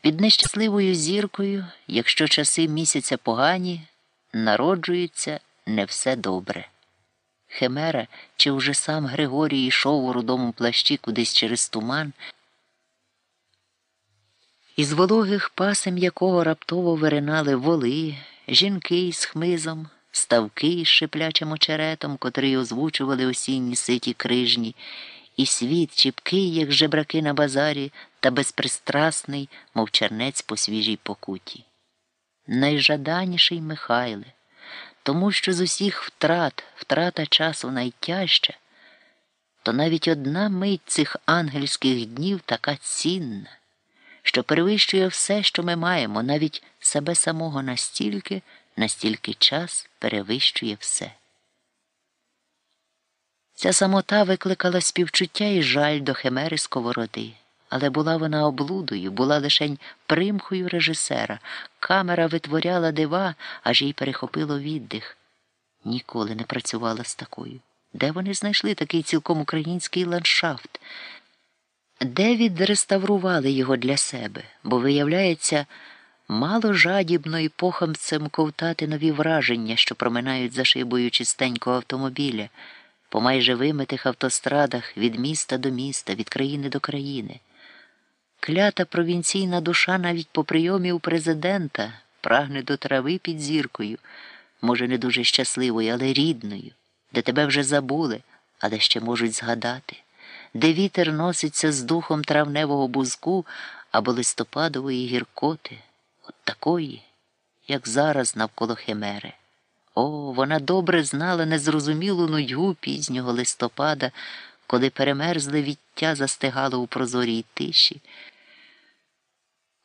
Під нещасливою зіркою, якщо часи місяця погані, народжується не все добре. Химера, чи вже сам Григорій йшов у рудому плащі кудись через туман, із вологих пасем якого раптово виринали воли, жінки із хмизом, ставки із шиплячим очеретом, котрий озвучували осінні ситі крижні, і світ чіпкий, як жебраки на базарі, та безпристрасний, мов чернець по свіжій покуті. Найжаданіший Михайле, тому що з усіх втрат, втрата часу найтяжча, то навіть одна мить цих ангельських днів така цінна, що перевищує все, що ми маємо, навіть себе самого настільки, настільки час перевищує все. Ця самота викликала співчуття і жаль до химери сковороди, але була вона облудою, була лишень примхою режисера. Камера витворяла дива, аж їй перехопило віддих. Ніколи не працювала з такою. Де вони знайшли такий цілком український ландшафт? Де відреставрували його для себе, бо, виявляється, мало жадібно і похамцем ковтати нові враження, що проминають за шибою чистенького автомобіля, по майже вимитих автострадах від міста до міста, від країни до країни. Клята провінційна душа навіть по прийомі у президента прагне до трави під зіркою, може, не дуже щасливою, але рідною, де тебе вже забули, але ще можуть згадати, де вітер носиться з духом травневого бузку або листопадової гіркоти, от такої, як зараз навколо химери. О, вона добре знала незрозумілу нудьгу пізнього листопада, коли перемерзле віття застигало у прозорій тиші.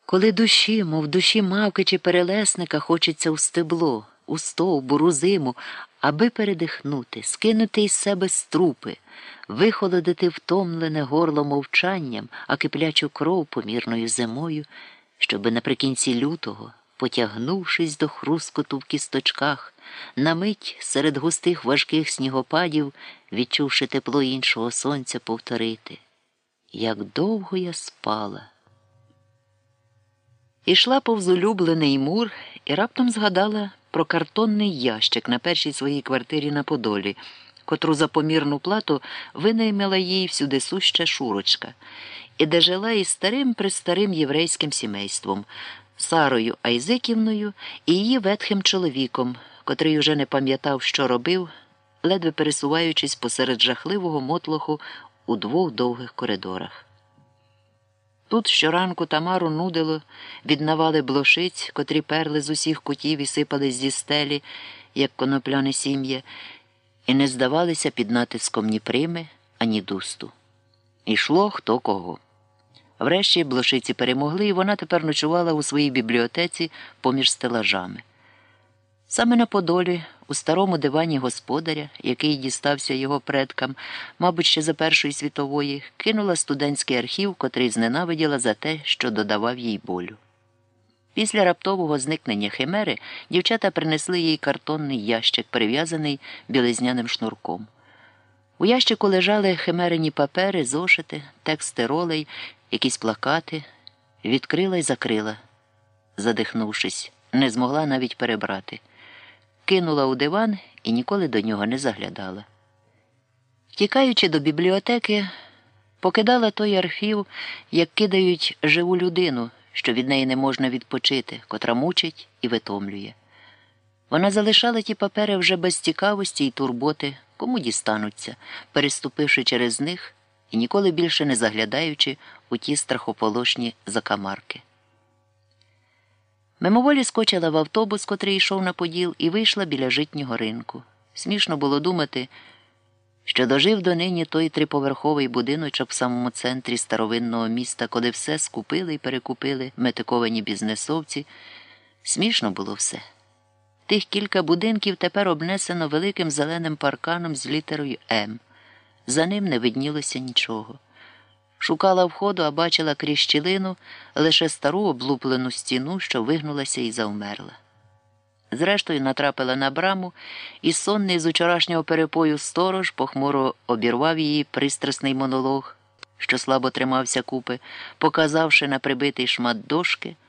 Коли душі, мов душі мавки чи перелесника, хочеться у стебло, у стовбур, у зиму, аби передихнути, скинути із себе струпи, вихолодити втомлене горло мовчанням, а киплячу кров помірною зимою, щоби наприкінці лютого, потягнувшись до хрускоту в кісточках, на мить серед густих важких снігопадів, відчувши тепло іншого сонця, повторити, як довго я спала. Ішла повз улюблений мур і раптом згадала про картонний ящик на першій своїй квартирі на Подолі, котру за помірну плату винаймила їй всюди суща шурочка, і де жила із старим престарим єврейським сімейством, Сарою Айзиківною і її ветхим чоловіком, котрий уже не пам'ятав, що робив, ледве пересуваючись посеред жахливого мотлоху у двох довгих коридорах. Тут щоранку Тамару нудило від навали блошиць, котрі перли з усіх кутів і сипались зі стелі, як конопляне сім'я, і не здавалися під натиском ні прими, ані дусту. Ішло хто кого. Врешті блошиці перемогли, і вона тепер ночувала у своїй бібліотеці поміж стелажами. Саме на Подолі, у старому дивані господаря, який дістався його предкам, мабуть, ще за Першої світової, кинула студентський архів, котрий зненавиділа за те, що додавав їй болю. Після раптового зникнення химери дівчата принесли їй картонний ящик, прив'язаний білизняним шнурком. У ящику лежали химерені папери, зошити, тексти ролей, якісь плакати, відкрила й закрила, задихнувшись, не змогла навіть перебрати кинула у диван і ніколи до нього не заглядала. Втікаючи до бібліотеки, покидала той архів, як кидають живу людину, що від неї не можна відпочити, котра мучить і витомлює. Вона залишала ті папери вже без цікавості і турботи, кому дістануться, переступивши через них і ніколи більше не заглядаючи у ті страхополошні закамарки. Мимоволі скочила в автобус, котрий йшов на поділ, і вийшла біля житнього ринку. Смішно було думати, що дожив до нині той триповерховий будиночок в самому центрі старовинного міста, коли все скупили і перекупили метиковані бізнесовці. Смішно було все. Тих кілька будинків тепер обнесено великим зеленим парканом з літерою М. За ним не виднілося нічого. Шукала входу, а бачила крізь щілину лише стару облуплену стіну, що вигнулася і завмерла. Зрештою, натрапила на браму, і сонний з учорашнього перепою сторож похмуро обірвав її пристрасний монолог. що слабо тримався купи, показавши на прибитий шмат дошки,